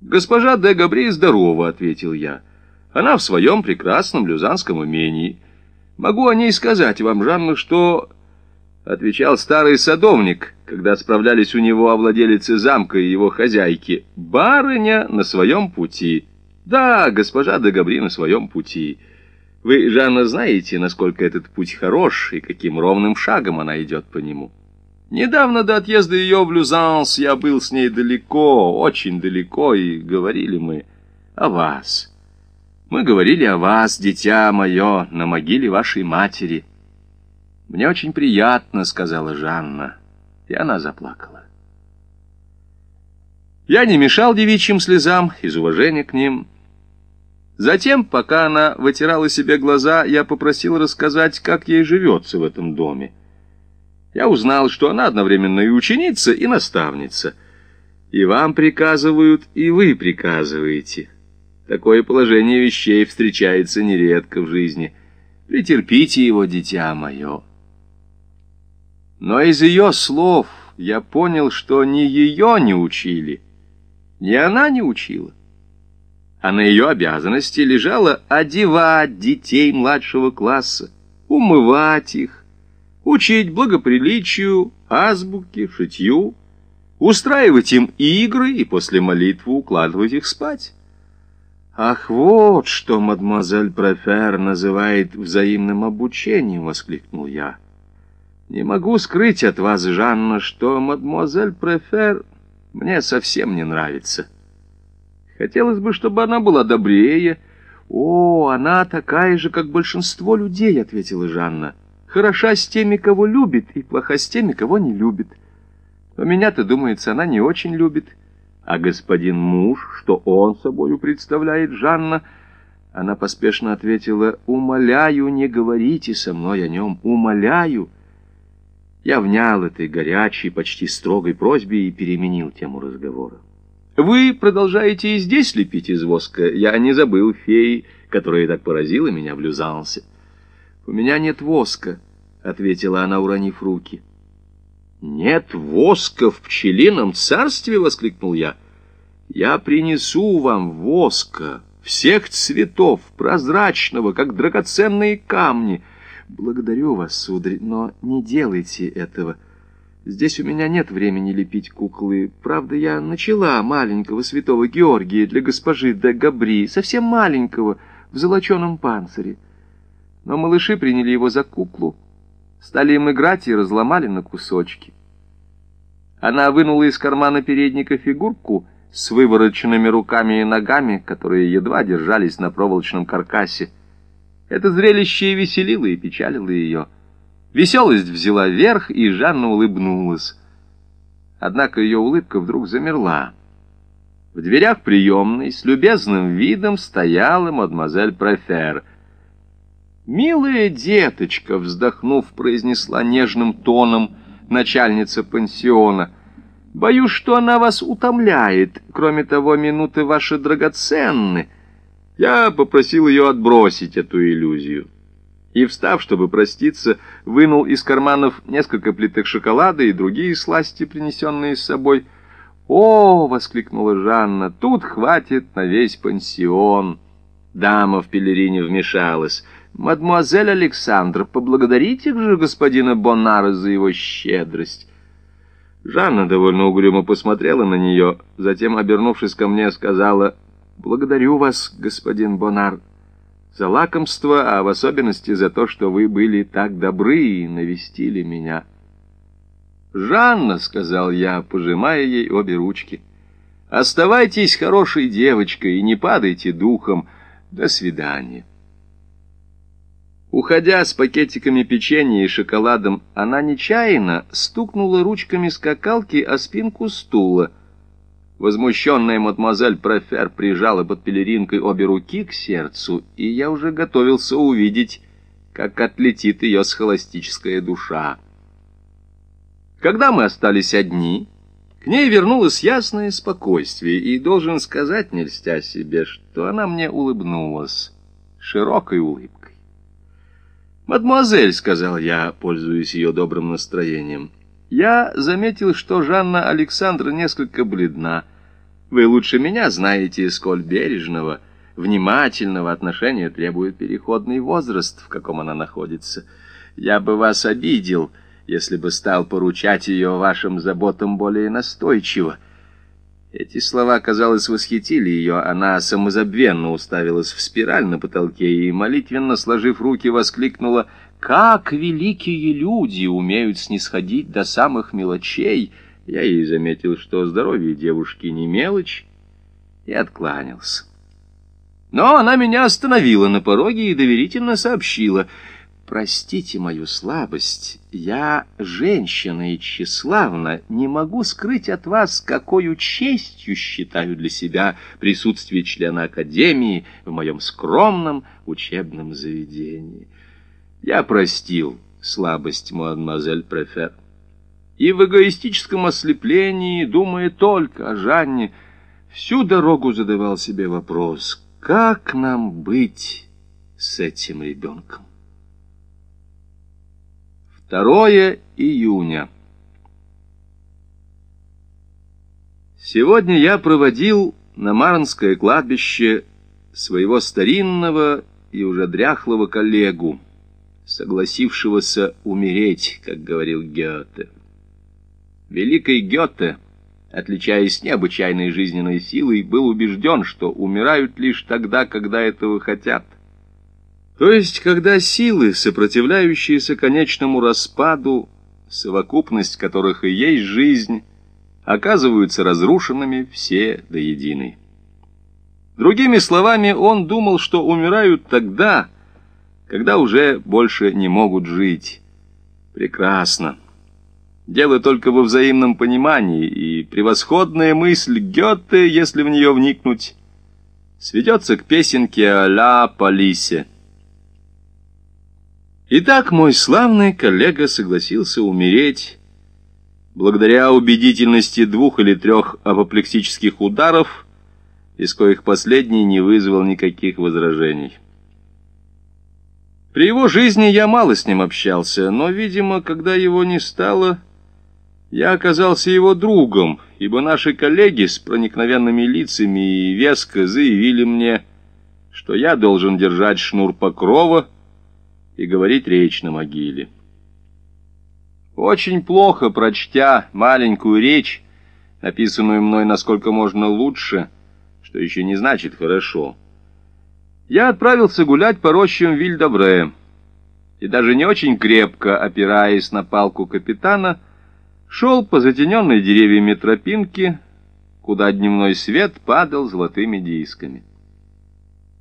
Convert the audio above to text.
«Госпожа де Габри здорова», — ответил я. «Она в своем прекрасном люзанском умении. Могу о ней сказать вам, Жанна, что...» Отвечал старый садовник, когда справлялись у него о владелице замка и его хозяйке. «Барыня на своем пути». «Да, госпожа де Габри на своем пути». Вы, Жанна, знаете, насколько этот путь хорош и каким ровным шагом она идет по нему. Недавно до отъезда ее в Люзанс я был с ней далеко, очень далеко, и говорили мы о вас. Мы говорили о вас, дитя мое, на могиле вашей матери. Мне очень приятно, сказала Жанна, и она заплакала. Я не мешал девичьим слезам из уважения к ним, — Затем, пока она вытирала себе глаза, я попросил рассказать, как ей живется в этом доме. Я узнал, что она одновременно и ученица, и наставница. И вам приказывают, и вы приказываете. Такое положение вещей встречается нередко в жизни. Претерпите его, дитя мое. Но из ее слов я понял, что ни ее не учили, ни она не учила а на ее обязанности лежало одевать детей младшего класса, умывать их, учить благоприличию, азбуке, шитью, устраивать им игры и после молитвы укладывать их спать. «Ах, вот что мадемуазель Префер называет взаимным обучением!» — воскликнул я. «Не могу скрыть от вас, Жанна, что мадемуазель Префер мне совсем не нравится». Хотелось бы, чтобы она была добрее. О, она такая же, как большинство людей, ответила Жанна. Хороша с теми, кого любит, и плоха с теми, кого не любит. Но меня-то, думается, она не очень любит. А господин муж, что он собою представляет, Жанна? Она поспешно ответила, умоляю, не говорите со мной о нем, умоляю. Я внял этой горячей, почти строгой просьбе и переменил тему разговора. Вы продолжаете и здесь лепить из воска. Я не забыл феи, которая так поразила меня в Люзансе. У меня нет воска, — ответила она, уронив руки. «Нет воска в пчелином царстве!» — воскликнул я. «Я принесу вам воска всех цветов, прозрачного, как драгоценные камни. Благодарю вас, сударь, но не делайте этого». Здесь у меня нет времени лепить куклы. Правда, я начала маленького святого Георгия для госпожи де Габри, совсем маленького, в золоченом панцире. Но малыши приняли его за куклу, стали им играть и разломали на кусочки. Она вынула из кармана передника фигурку с вывороченными руками и ногами, которые едва держались на проволочном каркасе. Это зрелище и веселило, и печалило ее — Веселость взяла верх, и Жанна улыбнулась. Однако ее улыбка вдруг замерла. В дверях приемной с любезным видом стояла мадемуазель Профер. «Милая деточка», — вздохнув, произнесла нежным тоном начальница пансиона, — «боюсь, что она вас утомляет. Кроме того, минуты ваши драгоценны». Я попросил ее отбросить эту иллюзию и, встав, чтобы проститься, вынул из карманов несколько плиток шоколада и другие сласти, принесенные с собой. «О!» — воскликнула Жанна. «Тут хватит на весь пансион!» Дама в пелерине вмешалась. «Мадемуазель Александр, поблагодарите же господина Бонара за его щедрость!» Жанна довольно угрюмо посмотрела на нее, затем, обернувшись ко мне, сказала «Благодарю вас, господин Бонар, за лакомство, а в особенности за то, что вы были так добры и навестили меня. «Жанна», — сказал я, пожимая ей обе ручки, — «оставайтесь хорошей девочкой и не падайте духом. До свидания». Уходя с пакетиками печенья и шоколадом, она нечаянно стукнула ручками скакалки о спинку стула — Возмущенная мадемуазель Профер прижала под пелеринкой обе руки к сердцу, и я уже готовился увидеть, как отлетит ее схоластическая душа. Когда мы остались одни, к ней вернулось ясное спокойствие, и должен сказать, не льстя себе, что она мне улыбнулась широкой улыбкой. «Мадемуазель», — сказал я, пользуясь ее добрым настроением, — я заметил, что Жанна Александра несколько бледна. Вы лучше меня знаете, сколь бережного, внимательного отношения требует переходный возраст, в каком она находится. Я бы вас обидел, если бы стал поручать ее вашим заботам более настойчиво. Эти слова, казалось, восхитили ее. Она самозабвенно уставилась в спираль на потолке и, молитвенно сложив руки, воскликнула «Как великие люди умеют снисходить до самых мелочей!» Я ей заметил, что здоровье девушки не мелочь, и откланялся. Но она меня остановила на пороге и доверительно сообщила — Простите мою слабость, я женщина и тщеславна, не могу скрыть от вас, какой честью считаю для себя присутствие члена Академии в моем скромном учебном заведении. Я простил слабость мадемуазель Префер. И в эгоистическом ослеплении, думая только о Жанне, всю дорогу задавал себе вопрос, как нам быть с этим ребенком? 2 июня. Сегодня я проводил на Марнское кладбище своего старинного и уже дряхлого коллегу, согласившегося умереть, как говорил Гёте. Великий Гёте, отличаясь необычайной жизненной силой, был убежден, что умирают лишь тогда, когда этого хотят. То есть, когда силы, сопротивляющиеся конечному распаду, совокупность которых и есть жизнь, оказываются разрушенными все до единой. Другими словами, он думал, что умирают тогда, когда уже больше не могут жить. Прекрасно. Дело только во взаимном понимании, и превосходная мысль Гёте, если в нее вникнуть, сведется к песенке «Ла Полисе». Итак, мой славный коллега согласился умереть благодаря убедительности двух или трех апоплексических ударов, из коих последний не вызвал никаких возражений. При его жизни я мало с ним общался, но, видимо, когда его не стало, я оказался его другом, ибо наши коллеги с проникновенными лицами и веско заявили мне, что я должен держать шнур покрова, и говорить речь на могиле. Очень плохо, прочтя маленькую речь, написанную мной насколько можно лучше, что еще не значит хорошо, я отправился гулять по рощам Вильдобре, и даже не очень крепко, опираясь на палку капитана, шел по затененной деревьями тропинке, куда дневной свет падал золотыми дисками.